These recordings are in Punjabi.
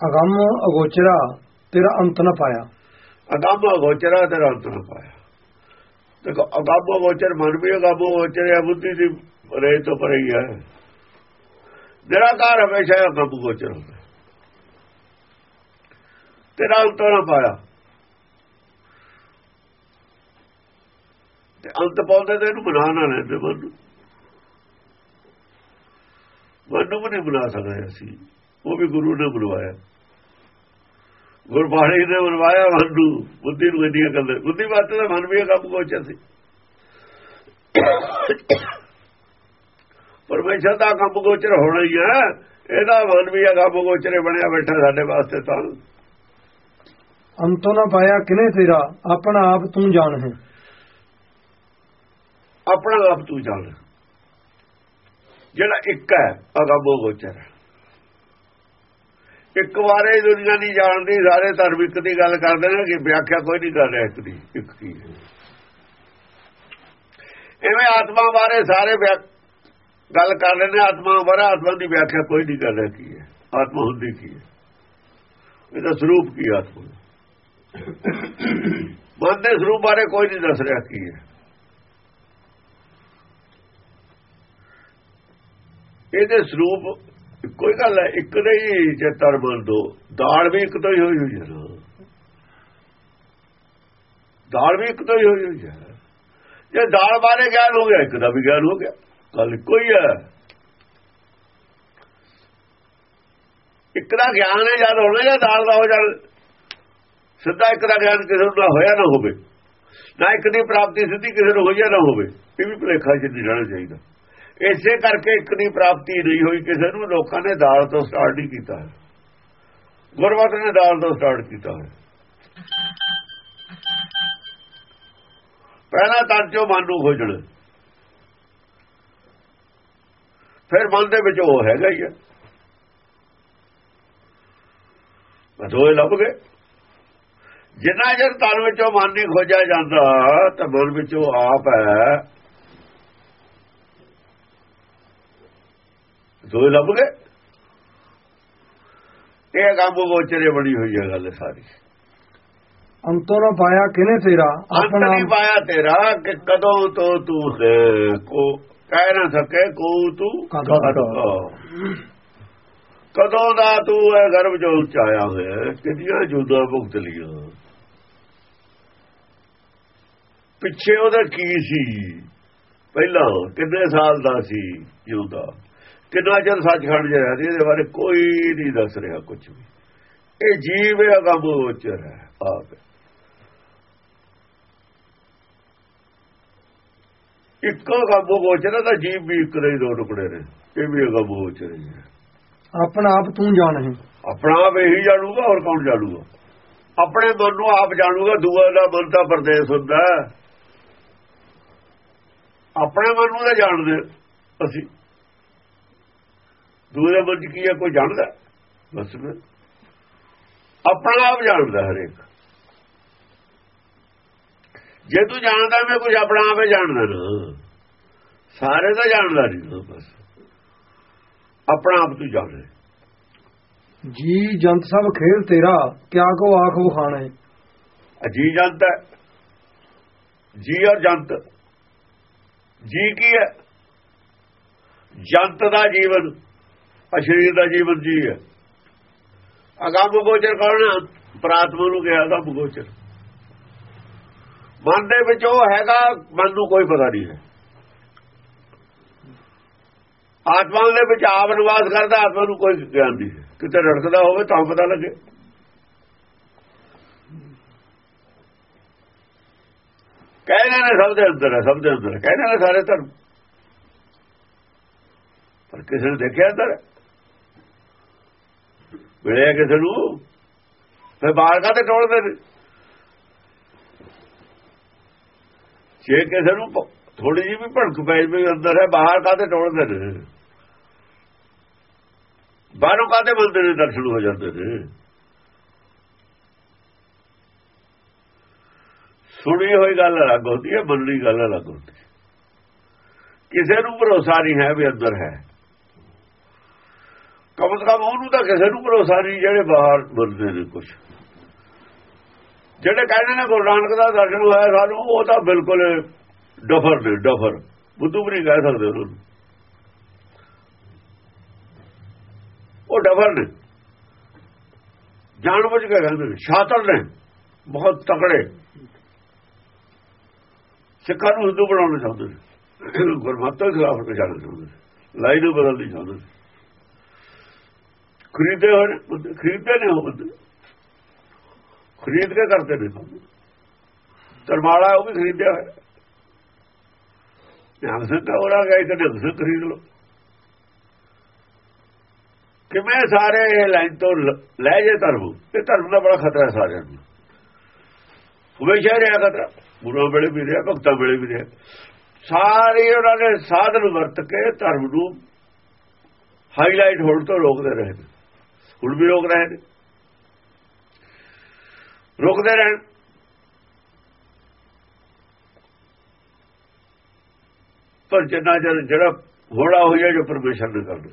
ਅਗੰਮ ਅਗੋਚਰਾ ਤੇਰਾ ਅੰਤ ਨਾ ਪਾਇਆ। ਅਗੰਮ ਅਗੋਚਰਾ ਤੇਰਾ ਅੰਤ ਨਾ ਪਾਇਆ। ਦੇਖੋ, ਅਗੰਮ ਅਗੋਚਰ ਮਨ ਵੀ ਅਗੰਮ ਅਗੋਚਰ ਹੈ ਬੁੱਧੀ ਦੀ ਰੇ ਤੋਂ ਪਰੇ ਹੀ ਹੈ ਨਿਰਾਕਾਰ ਹਮੇਸ਼ਾ ਅਗੰਮ ਅਗੋਚਰ ਹੁੰਦਾ ਤੇਰਾ ਅੰਤ ਨਾ ਪਾਇਆ। ਤੇ ਅੰਤ ਪਾਉਂਦੇ ਤੇ ਇਹਨੂੰ ਬਣਾ ਨਾ ਲੈਂਦੇ ਮਨ ਨੂੰ। ਮਨ ਨੂੰ ਵੀ ਨਹੀਂ ਬਣਾ ਸਕਦੇ ਅਸੀਂ। ਉਹ ਵੀ ਗੁਰੂ ਨੇ ਬੁਲਵਾਇਆ ਗੁਰਬਾਣੀ ਨੇ ਬੁਲਵਾਇਆ ਮਨ ਨੂੰ ਬੁੱਧੀ ਨੂੰ ਇੰਨੀਆਂ ਗੱਲਾਂ ਬੁੱਧੀ ਵਾਸਤੇ ਤਾਂ ਮਨ ਵੀ ਇਹ ਕੰਮ ਕੋਚਿਆ ਸੀ। ਪਰਮੇਸ਼ਰ ਦਾ ਕੰਮ ਗੋਚਰ ਹੋਣਾ ਹੀ ਹੈ। ਇਹਦਾ ਮਨ ਵੀ ਕੰਮ ਗੋਚਰੇ ਬਣਿਆ ਬੈਠਾ ਸਾਡੇ ਵਾਸਤੇ ਤਾਂ। ਅੰਤੋਂ ਨਾ ਪਾਇਆ ਕਿਨੇ ਤੇਰਾ? ਆਪਣਾ ਆਪ ਤੂੰ ਜਾਣ ਹੈ। ਆਪਣਾ ਆਪ ਤੂੰ ਜਾਣ। ਜਿਹੜਾ ਇੱਕ ਹੈ ਅਗੰਮੋ ਗੋਚਰ ਇੱਕ ਵਾਰੇ ਦੁਨੀਆ ਨਹੀਂ ਜਾਣਦੀ, ਸਾਰੇ ਧਰਮ ਇੱਕ ਦੀ ਗੱਲ ਕਰਦੇ ਨੇ ਕਿ ਵਿਆਖਿਆ ਕੋਈ ਨਹੀਂ ਕਰ ਰਿਹਾ ਇੱਕ ਦੀ ਇੱਕ ਦੀ। ਐਵੇਂ ਆਤਮਾ ਬਾਰੇ ਸਾਰੇ ਗੱਲ ਕਰ ਰਹੇ ਨੇ ਆਤਮਾ ਬਾਰੇ, ਆਤਮਾ ਦੀ ਵਿਆਖਿਆ ਕੋਈ ਨਹੀਂ ਕਰ ਰਿਹਾ ਕੀ ਹੈ, ਆਤਮਾ ਹੁੰਦੀ ਕੀ ਹੈ। ਇਹਦਾ ਸਰੂਪ ਕੀ ਆਤਮਾ? ਮਨ ਦੇ ਸਰੂਪ ਬਾਰੇ ਕੋਈ ਨਹੀਂ ਦੱਸ ਰਿਹਾ ਕੀ ਹੈ। ਇਹਦੇ ਸਰੂਪ ਕੋਈ ਗੱਲ ਹੈ ਇੱਕ ਨਹੀਂ ਜੇ ਬਲ ਦੋ। ਦਾਲ ਵੀ ਇੱਕ ਤੋਂ ਹੀ ਹੋਈ ਹੋਈ ਹੈ ਦਾਲ ਵੀ ਇੱਕ ਤੋਂ ਹੀ ਹੋਈ ਹੋਈ ਹੈ। ਜੇ ਦਾਲ ਬਾਰੇ ਗਿਆਨ ਹੋ ਗਿਆ, ਇੱਕ ਦਾ ਵੀ ਗਿਆਨ ਹੋ ਗਿਆ। ਗੱਲ ਕੋਈ ਹੈ ਇੱਕ ਦਾ ਗਿਆਨ ਹੈ, ਜਦ ਹੋਣਾ ਜਾਂ ਦਾਲ ਦਾ ਹੋ ਜਾਣ। ਸਿੱਧਾ ਇੱਕ ਦਾ ਗਿਆਨ ਕਿਸੇ ਨੂੰ ਹੋਇਆ ਨਾ ਹੋਵੇ। ਨਾ ਇੱਕ ਦੀ ਪ੍ਰਾਪਤੀ ਸਿੱਧੀ ਕਿਸੇ ਨੂੰ ਹੋਈ ਨਾ ਹੋਵੇ। ਇਹ ਵੀ ਭਲੇਖਾ ਜਿੱਦੀ ਰਹਿਣਾ ਚਾਹੀਦਾ। ਇਸੇ ਕਰਕੇ ਇੱਕ ਦੀ ਪ੍ਰਾਪਤੀ ਨਹੀਂ ਹੋਈ ਕਿਸੇ ਨੂੰ, ਲੋਕਾਂ ਨੇ ਦਾਲ ਤੋਂ ਸਟਾਰਟ ਨਹੀਂ ਕੀਤਾ ਹੈ। ਨੇ ਦਾਲ ਤੋਂ ਸਟਾਰਟ ਕੀਤਾ ਹੈ। ਪਹਿਲਾਂ ਤਨ ਚੋਂ ਮਨ ਨੂੰ ਖੋਜਣ ਫਿਰ ਮਨ ਦੇ ਵਿੱਚ ਉਹ ਹੈਗਾ ਹੀ ਹੈ। ਦੋਏ ਲੱਭ ਗਏ। ਜਿੰਨਾ ਜਰ ਤਨ ਵਿੱਚੋਂ ਮਨ ਨਹੀਂ ਖੋਜਿਆ ਜਾਂਦਾ, ਤਾਂ ਮਨ ਵਿੱਚੋਂ ਆਪ ਹੈ। ਦੋਏ ਲੱਭ ਗਏ? ਇਹ ਗੰਬ ਗੋਚਰੇ ਬਣੀ ਹੋਈ ਹੈ ਗੱਲ ਸਾਰੀ। ਅੰਤੋਂ ਨਾ ਪਾਇਆ ਕਿਨੇ ਤੇਰਾ? ਆਪਣਾ ਨਹੀਂ ਪਾਇਆ ਤੇਰਾ ਕਿ ਕਦੋਂ ਤੋਂ ਤੂੰ ਕੋ ਕਹਿ ਨਾ ਸਕੇ ਕੋ ਤੂੰ ਕਦੋਂ ਦਾ? ਤੂੰ ਇਹ ਗਰਭ ਜੋ ਚਾਇਆ ਹੋਇਆ? ਕਿੰਨੀਆਂ ਜੁਦਾ ਭੁਗਤ ਲੀਆਂ? ਪਿੱਛੇ ਉਹਦਾ ਕੀ ਸੀ? ਪਹਿਲਾਂ ਕਿੰਨੇ ਸਾਲ ਦਾ ਸੀ ਜੁਦਾ? ਕਿੰਨਾ ਚਿਰ ਸੱਚਖੰਡ ਜਿਹਾ ਸੀ ਇਹਦੇ ਬਾਰੇ ਕੋਈ ਨਹੀਂ ਦੱਸ ਰਿਹਾ ਕੁਝ ਵੀ। ਇਹ ਜੀਵ ਹੈ ਗੰਭੋਚਰ ਹੈ ਆਪ ਇੱਕੋ ਗੰਭੋਚਰ ਦਾ ਜੀਵ ਵੀ ਇੱਕ ਦੇ ਦੋ ਟੁਕੜੇ ਨੇ ਇਹ ਵੀ ਗੰਭੋਚਰ ਹੈ ਆਪਣਾ ਆਪ ਤੂੰ ਜਾਣ। ਆਪਣਾ ਆਪ ਇਹੀ ਜਾਣੂਗਾ ਹੋਰ ਕੌਣ ਜਾਣੂਗਾ? ਆਪਣੇ ਮਨ ਨੂੰ ਆਪ ਜਾਣੂਗਾ ਦੂਆ ਦਾ ਮਨ ਤਾਂ ਪਰਦੇਸ ਹੁੰਦਾ। ਆਪਣੇ ਮਨ ਨੂੰ ਤਾਂ ਜਾਣਦੇ ਅਸੀਂ। ਦੂਏ ਮਨ ਕੀ ਹੈ ਕੋਈ ਜਾਣਦਾ? ਬਸ ਆਪਣਾ ਆਪ ਜਾਣਦਾ ਹਰੇਕ। ਜੇ ਤੂੰ ਜਾਣਦਾ ਮੈਂ ਕੁਝ ਆਪਣਾ ਆਪੇ ਜਾਣਦਾ ਨਾ। ਸਾਰੇ ਤਾਂ ਜਾਣਦਾ ਨਹੀਂ ਬਸ। ਆਪਣਾ ਆਪ ਤੂੰ ਜਾਣੇ ਜੀ ਜੰਤ ਸਭ ਖੇਲ ਤੇਰਾ ਕਿਆ ਕੋ ਆਖ ਵਖਾਣਾ ਹੈ ਜੀ ਜੰਤ ਹੈ। ਜੀ ਔਰ ਜੰਤ। ਜੀ ਕੀ ਹੈ? ਜੰਤ ਦਾ ਜੀਵਨ। ਅਸ਼ਰੀਰ ਦਾ ਜੀਵਨ ਜੀ ਹੈ। ਅਗੰਮ ਗੋਚਰ ਕਰਨਾ ਪ੍ਰਾਤਮਾ ਨੂੰ ਗਿਆ ਦਾ ਗੋਚਰ ਮਨ ਦੇ ਵਿੱਚ ਉਹ ਹੈਗਾ, ਮਨ ਨੂੰ ਕੋਈ ਪਤਾ ਨਹੀਂ ਹੈ। ਆਤਮਾ ਦੇ ਵਿੱਚ ਆਪ ਨਿਵਾਸ ਕਰਦਾ, ਆਤਮਾ ਨੂੰ ਕੋਈ ਗਿਆਨ ਨਹੀਂ ਕਿਤੇ ਰੜਕਦਾ ਹੋਵੇ ਤਾਂ ਪਤਾ ਲੱਗੇ। ਕਹਿੰਦੇ ਨੇ ਸਭ ਦੇ ਅੰਦਰ ਹੈ, ਸਭ ਦੇ ਅੰਦਰ ਕਹਿੰਦੇ ਨੇ ਸਾਰੇ ਧਰਮ। ਪਰ ਕਿਸੇ ਨੇ ਦੇਖਿਆ ਅੰਦਰ ਮਿਲਿਆ ਕਿਸੇ ਨੂੰ? ਫਿਰ ਬਾਹਰ ਕਾਤੇ ਟੋਲਦੇ ਨੇ ਜੇ ਕਿਸੇ ਨੂੰ ਥੋੜੀ ਜਿਹੀ ਵੀ ਭੜਕ ਪੈ ਜਵੇ, ਅੰਦਰ ਹੈ, ਬਾਹਰ ਕਾਤੇ ਟੋਲਦੇ ਨੇ ਬਾਹਰੋਂ ਕਾਤੇ ਬੰਦੇ ਨੇ ਦਰਸ਼ਨ ਹੋ ਜਾਂਦੇ ਨੇ? ਸੁਣੀ ਹੋਈ ਗੱਲ ਅਲੱਗ ਹੁੰਦੀ ਹੈ, ਬੰਦੀ ਗੱਲ ਅਲੱਗ ਹੁੰਦੀ ਕਿਸੇ ਨੂੰ ਭਰੋਸਾ ਨਹੀਂ ਹੈ ਵੀ ਅੰਦਰ ਹੈ। ਕਮ ਸੇ ਕਮ ਉਹਨੂੰ ਤਾਂ ਕਿਸੇ ਨੂੰ ਭਰੋਸਾ ਨਹੀਂ, ਜਿਹੜੇ ਬਾਹਰ ਬੋਲਦੇ ਨੇ ਕੁਝ ਜਿਹੜੇ ਕਹਿੰਦੇ ਨੇ ਗੁਰੂ ਨਾਨਕ ਦਾ ਦਰਸ਼ਨ ਹੋਇਆ ਸਾਨੂੰ, ਉਹ ਤਾਂ ਬਿਲਕੁਲ ਡਫਰ ਨੇ, ਡਫਰ। ਬੁੱਧੂ ਵੀ ਨਹੀਂ ਕਹਿ ਸਕਦੇ ਉਹਨਾਂ ਨੂੰ। ਉਹ ਡਫਰ ਨੇ। ਜਾਣ ਬੁੱਝ ਕੇ ਕਹਿੰਦੇ ਨੇ, ਸ਼ਾਤਰ ਨੇ, ਬਹੁਤ ਤਕੜੇ। ਸਿੱਖਾਂ ਨੂੰ ਹਿੰਦੂ ਬਣਾਉਣਾ ਚਾਹੁੰਦੇ ਨੇ। ਗੁਰਮਤਿ ਖਿਲਾਫ ਜਾਣਾ ਚਾਹੁੰਦੇ ਨੇ। ਲਾਈਨ ਨੂੰ ਬਦਲਣੀ ਚਾਹੁੰਦੇ ਨੇ। ਖਰੀਦੇ ਹੋਏ ਨੇ ਬੰਦੇ, ਖਰੀਦਦੇ ਨੇ ਉਹ ਬੰਦੇ ਖਰੀਦ ਕੇ ਕਰਦੇ ਨੇ ਕੰਮ ਤਰਮਾਲਾ ਉਹ ਵੀ ਖਰੀਦਿਆ ਹੋਇਆ। ਨਿਹੰਗ ਸਿੰਘ ਦਾ ਹੋਰਾ ਗਿਆ ਕਿ ਨਿਹੰਗ ਸਿੰਘ ਖਰੀਦ ਲਓ। ਕਿਵੇਂ ਸਾਰੇ ਇਹ ਲਾਈਨ ਤੋਂ ਲੈ ਜੇ ਧਰਮ? ਇਹ ਧਰਮ ਦਾ ਬੜਾ ਖਤਰਾ ਹੈ ਸਾਰਿਆਂ ਨੂੰ। ਹਮੇਸ਼ਾ ਰਿਹਾ ਖਤਰਾ। ਗੁਰੂਆਂ ਵੇਲੇ ਵੀ ਰਿਹਾ ਭਗਤਾਂ ਵੇਲੇ ਵੀ ਰਿਹਾ। ਸਾਰੇ ਉਹਨਾਂ ਨੇ ਸਾਧਨ ਵਰਤ ਕੇ ਧਰਮ ਨੂੰ ਹਾਈਲਾਈਟ ਹੋਣ ਤੋਂ ਰੋਕਦੇ ਰਹੇ ਨੇ। ਹੁਣ ਵੀ ਰੋਕ ਰਹੇ ਨੇ। ਰੋਕਦੇ ਰਹਿਣ। ਪਰ ਜਿੰਨਾ ਚਿਰ ਜਿਹੜਾ ਹੋੜਾ ਹੋਇਆ ਜੋ ਪਰਮੇਸ਼ਰ ਨੇ ਕਰਨਾ।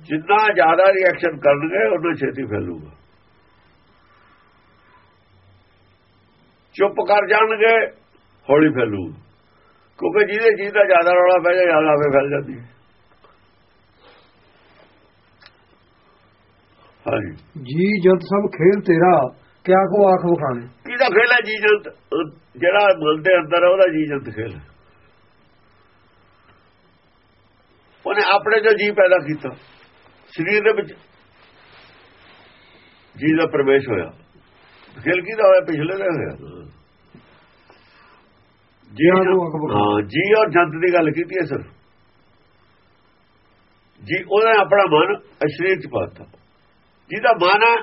ਜਿੰਨਾ ਜ਼ਿਆਦਾ ਰਿਐਕਸ਼ਨ ਕਰਨਗੇ, ਉਹਨਾਂ ਛੇਤੀ ਫੈਲੂਗਾ। ਚੁੱਪ ਕਰ ਜਾਣਗੇ, ਹੌਲੀ ਫੈਲੂ ਕਿਉਂਕਿ ਜਿਹਦੇ ਚੀਜ਼ ਦਾ ਜ਼ਿਆਦਾ ਰੌਲਾ ਪੈ ਜਾ ਜ਼ਿਆਦਾ ਫੈਲ ਜਾਂਦੀ ਹੈ। ਜੀ ਜੰਤ ਸਭ ਖੇਲ ਤੇਰਾ ਕਿਆ ਕੋ ਆਖ ਬਖਾਣੇ ਕਿਹਦਾ ਖੇਲ ਹੈ ਜੀ ਜੰਤ ਅਹ ਜਿਹੜਾ ਮਨ ਦੇ ਅੰਦਰ ਉਹਦਾ ਜੀ ਜੰਤ ਖੇਲ। ਉਹਨੇ ਆਪਣੇ ਜੋ ਜੀ ਪੈਦਾ ਕੀਤਾ। ਸਰੀਰ ਦੇ ਵਿੱਚ ਜੀ ਦਾ ਪ੍ਰਵੇਸ਼ ਹੋਇਆ। ਖੇਲ ਕਿਹਦਾ ਹੋਇਆ? ਪਿਛਲੇ ਦਾ ਹੋਇਆ। ਜੀ ਹਾਂ ਜੀ ਔਰ ਜੰਤ ਦੀ ਗੱਲ ਕੀਤੀ ਹੈ ਸਿਰਫ। ਜੀ ਉਹਨੇ ਆਪਣਾ ਮਨ ਅਸ਼ਰੀਰ ਚ ਪਾਤਾ ਜਿਹਦਾ ਮਨ ਹੈ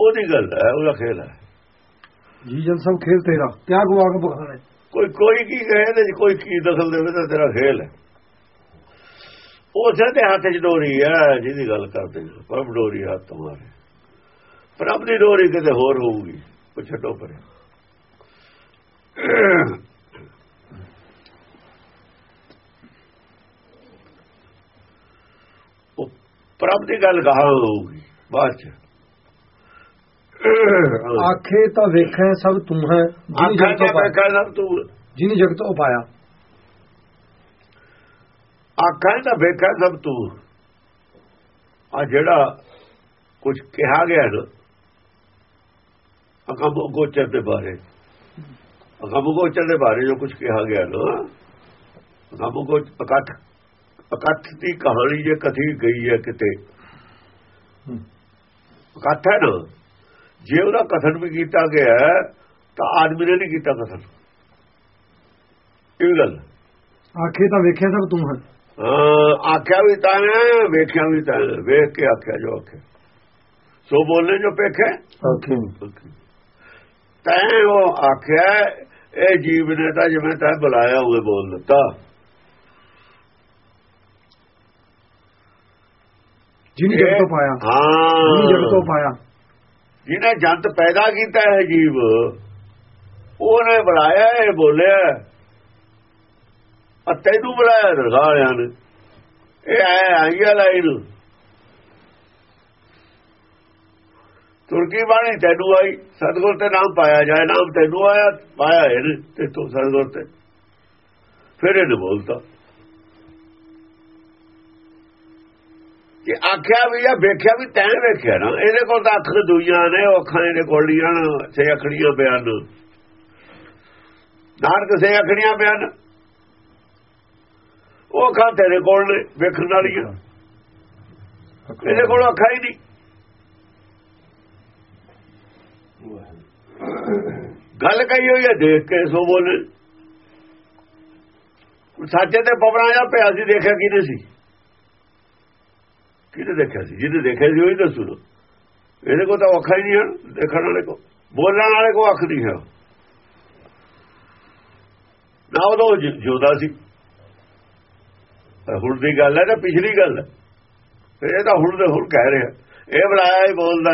ਉਹਦੀ ਗੱਲ ਹੈ ਉਹਦਾ ਖੇਲ ਹੈ। ਜੀ ਜੰਤ ਸਭ ਖੇਲ ਤੇਰਾ। ਕਿਆ ਕੋ ਆਖ ਬਖਾਣੇ ਕੋਈ ਕੋਈ ਕੀ ਕਹੇ ਤੇ ਕੋਈ ਕੀ ਦਖਲ ਦੇਵੇ ਤਾਂ ਤੇਰਾ ਖੇਲ ਹੈ। ਉਸੇ ਦੇ ਹੱਥ 'ਚ ਡੋਰੀ ਹੈ ਜਿਹਦੀ ਗੱਲ ਕਰਦੇ ਨੇ। ਪ੍ਰਭ ਡੋਰੀ ਹੱਥ ਤੁਹਾਰੇ ਪ੍ਰਭ ਦੀ ਡੋਰੀ ਕਿਤੇ ਹੋਰ ਹੋਊਗੀ ਉਹ ਛੱਡੋ ਪਰੇ। ਉਹ ਪ੍ਰਭ ਦੀ ਗੱਲ ਕਹਾ ਹੋਊਗੀ। ਬਾਅਦ ਚ। ਆਖੇ ਤਾਂ ਵੇਖੈ ਸਭ ਤੂੰ ਹੈ ਜਿਨੀ ਜਗਤ ਤੋਂ ਸਭ ਤੂੰ। ਜਿਨੀ ਜਗਤ ਤੋਂ ਪਾਇਆ। ਆਖਾਂ ਦਾ ਵੇਖਾ ਸਭ ਤੂੰ। ਆ ਜਿਹੜਾ ਕੁਝ ਕਿਹਾ ਗਿਆ ਨਾ ਅਕਮ ਗੋਚਰ ਦੇ ਬਾਰੇ। ਅਕਮ ਗੋਚਰ ਦੇ ਬਾਰੇ ਜੋ ਕੁਝ ਕਿਹਾ ਗਿਆ ਨਾ ਅਕਮ ਗੋਚ ਅਕਥ ਅਕਥ ਦੀ ਕਹਾਣੀ ਜੇ ਕਥੀ ਗਈ ਹੈ ਕਿਤੇ ਹੂੰ। ਅਕਥ ਹੈ ਨਾ। ਜੇ ਉਹਦਾ ਕਥਨ ਵੀ ਕੀਤਾ ਗਿਆ ਤਾਂ ਆਦਮੀ ਨੇ ਨਹੀਂ ਕੀਤਾ ਕਥਨ। ਇਹ ਵੀ ਗੱਲ ਆਖੇ ਤਾਂ ਵੇਖਿਆ ਸਭ ਤੂੰ ਹੈ ਆਖਿਆ ਵੀ ਤਾਂ ਵੇਖਿਆ ਵੀ ਤਾਂ। ਵੇਖ ਕੇ ਆਖਿਆ ਜੋ ਆਖਿਆ। ਸੋ ਬੋਲਨੇ ਜੋ ਪੇਖੇ ਆਖੇ ਤੈਂ ਉਹ ਆਖਿਆ ਇਹ ਜੀਵ ਨੇ ਤਾਂ ਜਿਵੇਂ ਤੈਂ ਬੁਲਾਇਆ ਹੋਵੇ ਬੋਲ ਦਿੱਤਾ। ਜਿਨੀ ਜਗਤ ਤੋਂ ਪਾਇਆ। ਜਿਨੀ ਜਗਤ ਤੋਂ ਹਾਂ ਪਾਇਆ। ਜਿਹਨੇ ਜੰਤ ਪੈਦਾ ਕੀਤਾ ਹੈ ਜੀਵ ਉਹਨੇ ਬੁਲਾਇਆ ਇਹ ਬੋਲਿਆ ਆ ਤੈਨੂੰ ਬੁਲਾਇਆ ਦਰਗਾਹ ਵਾਲਿਆਂ ਨੇ। ਇਹ ਆਇਆ ਆਈਆ ਲਾਈ ਨੂੰ। ਤੁਰਕੀ ਬਾਣੀ? ਤੈਨੂੰ ਆਈ। ਸਤਗੁਰ ਤੇ ਨਾਮ ਪਾਇਆ ਜਾਏ। ਨਾਮ ਤੈਨੂੰ ਆਇਆ ਪਾਇਆ ਇਹਨੇ ਤੇ ਤੂੰ ਸਤਗੁਰ ਤੇ। ਫਿਰ ਇਹਨੇ ਬੋਲਤਾ। ਕਿ ਆਖਿਆ ਵੀ ਆ ਵੇਖਿਆ ਵੀ ਤੈਂ ਵੇਖਿਆ ਨਾ। ਇਹਦੇ ਕੋਲ ਤਾਂ ਅੱਖ ਦੂਈਆਂ ਨੇ ਉਹ ਅੱਖਾਂ ਇਹਦੇ ਕੋਲ ਲੀਆਂ ਨੇ ਸੇ ਅੱਖੜੀਆਂ ਬਿਆਨ ਨਾਨਕ ਸੇ ਅੱਖੜੀਆਂ ਬਿਆਨ ਉਹ ਅੱਖਾਂ ਤੇਰੇ ਕੋਲ ਨੇ, ਵੇਖਣ ਵਾਲੀਆਂ। ਇਹਦੇ ਕੋਲ ਅੱਖਾਂ ਹੀ ਨਹੀਂ। ਗੱਲ ਕਹੀ ਹੋਈ ਹੈ, ਦੇਖ ਕੇ ਸੋ ਬੋਲੇ ਸੱਚੇ ਤੇ ਪਵਰਾਂ ਜਾਂ ਪਿਆ ਸੀ, ਦੇਖਿਆ ਕਿਹਨੇ ਸੀ? ਕਿਹਨੇ ਦੇਖਿਆ ਸੀ ਜਿਹਨੇ ਦੇਖਿਆ ਸੀ ਉਹੀ ਦੱਸੂ ਨਾ ਇਹਦੇ ਕੋਲ ਤਾਂ ਅੱਖਾਂ ਹੀ ਨਹੀਂ ਹਨ ਦੇਖਣ ਵਾਲੇ ਕੋ ਬੋਲਣ ਵਾਲੇ ਕੋ ਅੱਖ ਨਹੀਂ ਹੈ ਨਾ ਉਦੋਂ ਉਹ ਜਿਉਂਦਾ ਸੀ ਹੁਣ ਦੀ ਗੱਲ ਹੈ ਨਾ ਪਿਛਲੀ ਗੱਲ ਇਹ ਤਾਂ ਹੁਣ ਦੇ ਹੁਣ ਕਹਿ ਰਿਹਾ ਇਹ ਬੁਲਾਇਆ ਹੀ ਬੋਲਦਾ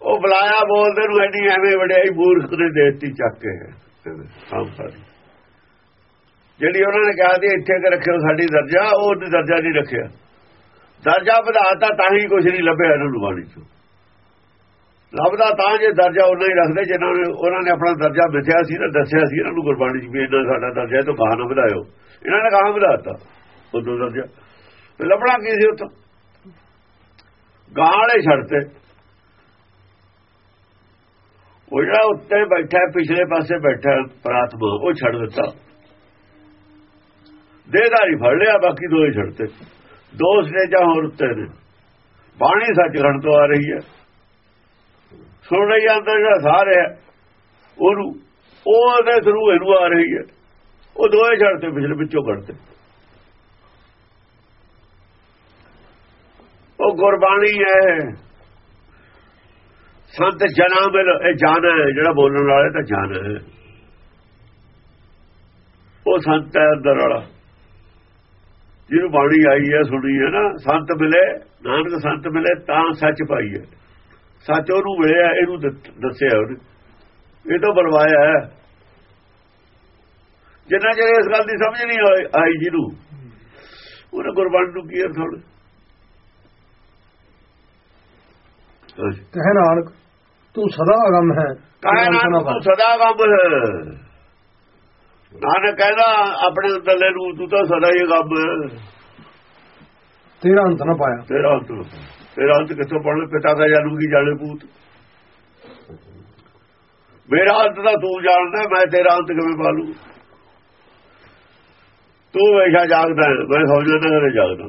ਉਹ ਬੁਲਾਇਆ ਬੋਲਦੇ ਨੂੰ ਐਡੀ ਐਵੇਂ ਵਡਿਆਈ ਮੂਰਖ ਨੇ ਦੇਤੀ ਚੱਕ ਕੇ ਸਾਮ ਸਾਰੀ ਜਿਹੜੀ ਉਹਨਾਂ ਨੇ ਕਿਹਾ ਸੀ, ਇੱਥੇ ਕਿ ਰੱਖਿਓ ਸਾਡੀ ਦਰਜਾ, ਉਹ ਦਰਜਾ ਨਹੀਂ ਰੱਖਿਆ। ਦਰਜਾ ਵਧਾਤਾ ਤਾਂ ਹੀ ਕੁਝ ਨਹੀਂ ਲੱਭਿਆ ਇਹਨਾਂ ਨੂੰ ਬਾਣੀ ਚੋਂ। ਲੱਭਦਾ ਤਾਂ ਜੇ ਦਰਜਾ ਉਹਨਾਂ ਹੀ ਰੱਖਦੇ, ਜਿਨ੍ਹਾਂ ਨੇ ਉਹਨਾਂ ਨੇ ਆਪਣਾ ਦਰਜਾ ਮਿਥਿਆ ਸੀ ਨਾ ਦੱਸਿਆ ਸੀ ਇਹਨਾਂ ਨੂੰ ਗੁਰਬਾਣੀ ਚ ਵੀ ਇਹਨਾਂ ਸਾਡਾ ਦਰਜਾ ਤੋਂ ਬਾਹਰ ਨਾ ਵਧਾਇਓ। ਇਹਨਾਂ ਨੇ ਕਹਾਂ ਵਧਾਤਾ? ਉਦੋਂ ਦਰਜਾ। ਲੱਭਣਾ ਕੀ ਸੀ ਉੱਥੋਂ? ਗਾਂ ਵਾਲੇ ਛੱਡਤੇ ਉਹ ਜਿਹੜਾ ਉੱਤੇ ਬੈਠਾ, ਪਿਛਲੇ ਪਾਸੇ ਬੈਠਾ ਪ੍ਰਾਤਮਾ, ਉਹ ਛੱਡ ਦਿੱਤਾ। ਦੇਹਦਾਰੀ ਫੜ ਲਿਆ, ਬਾਕੀ ਦੋਏ ਛੱਡਤੇ। ਦੋ ਸਟੇਜਾਂ ਹੋਰ ਉੱਤੇ ਨੇ। ਬਾਣੀ ਸੱਚਖੰਡ ਤੋਂ ਆ ਰਹੀ ਹੈ। ਸੁਣ ਰਹੀ ਅੰਦਰ ਜਿਹੜਾ ਸਾਹ ਰਿਹਾ ਉਹਨੂੰ ਉਹਦੇ ਥਰੂ ਇਹਨੂੰ ਆ ਰਹੀ ਹੈ। ਉਹ ਦੋਏ ਛੱਡਤੇ, ਪਿਛਲੇ ਵਿੱਚੋਂ ਕੱਢਤੇ। ਉਹ ਗੁਰਬਾਣੀ ਹੈ। ਸੰਤ ਜਨਾ ਮਿਲ, ਇਹ ਜਾਣਾ ਹੈ, ਜਿਹੜਾ ਬੋਲਣ ਵਾਲੇ ਤਾਂ ਜਾਣਾ ਹੈ। ਉਹ ਸੰਤ ਹੈ ਅੰਦਰ ਵਾਲਾ। ਜਿਹਨੂੰ ਬਾਣੀ ਆਈ ਹੈ ਸੁਣੀ ਹੈ ਨਾ ਸੰਤ ਮਿਲੇ ਨਾਨਕ ਸੰਤ ਮਿਲੇ ਤਾਂ ਸੱਚ ਪਾਈ ਹੈ। ਸੱਚ ਉਹਨੂੰ ਮਿਲਿਆ ਇਹਨੂੰ ਦੱਸਿਆ ਉਹਨੇ। ਇਹ ਤਾਂ ਬਲਵਾਇਆ ਹੈ। ਜਿੰਨਾ ਚਿਰ ਇਸ ਗੱਲ ਦੀ ਸਮਝ ਨਹੀਂ ਆਈ ਜਿਹਨੂੰ ਉਹਨੇ ਗੁਰਬਾਣੀ ਨੂੰ ਕੀ ਅਰਥ ਹੋਣਾ? ਕਹੇ ਨਾਨਕ ਤੂੰ ਸਦਾ ਅਗੰਮ ਹੈ। ਕਾਇ ਨਾਨਕ ਤੂੰ ਸਦਾ ਗੰਮ ਹੈ। ਨਾਨਕ ਕਹਿੰਦਾ ਆਪਣੇ ਉੱਤਲੇ ਨੂੰ ਤੂੰ ਤਾਂ ਸਦਾ ਹੀ ਹੈ। ਤੇਰਾ ਅੰਤ ਨਾ ਪਾਇਆ। ਤੇਰਾ ਅੰਤ ਤੇਰਾ ਅੰਤ ਕਿੱਥੋਂ ਪੜਨ ਪਿਤਾ ਦਾ ਜਨਮ ਕੀ ਜਾਣੇ ਪੂਤ ਮੇਰਾ ਅੰਤ ਤਾਂ ਤੂੰ ਜਾਣਦਾ ਮੈਂ ਤੇਰਾ ਅੰਤ ਕਿਵੇਂ ਪਾਲੂ? ਤੂੰ ਵੇਖਾ ਜਾਗਦਾ ਮੈਂ ਸੌਜਣਾ ਨਾ ਜਾਗਦਾ।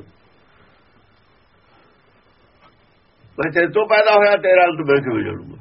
ਮੈਂ ਤੇਰੇ ਤੋਂ ਪੈਦਾ ਹੋਇਆ ਤੇਰਾ ਅੰਤ ਮੈਂ ਕਿਵੇਂ ਜਾਣੂਗਾ?